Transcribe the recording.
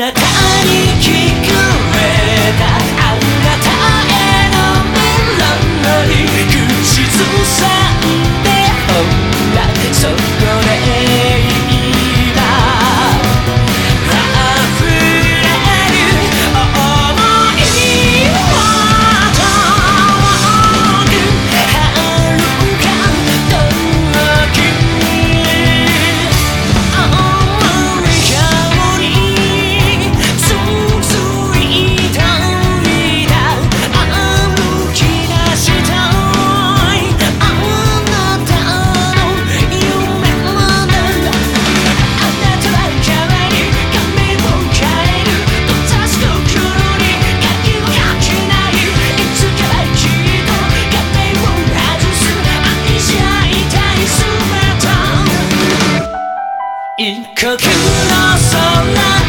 なた姿一刻の空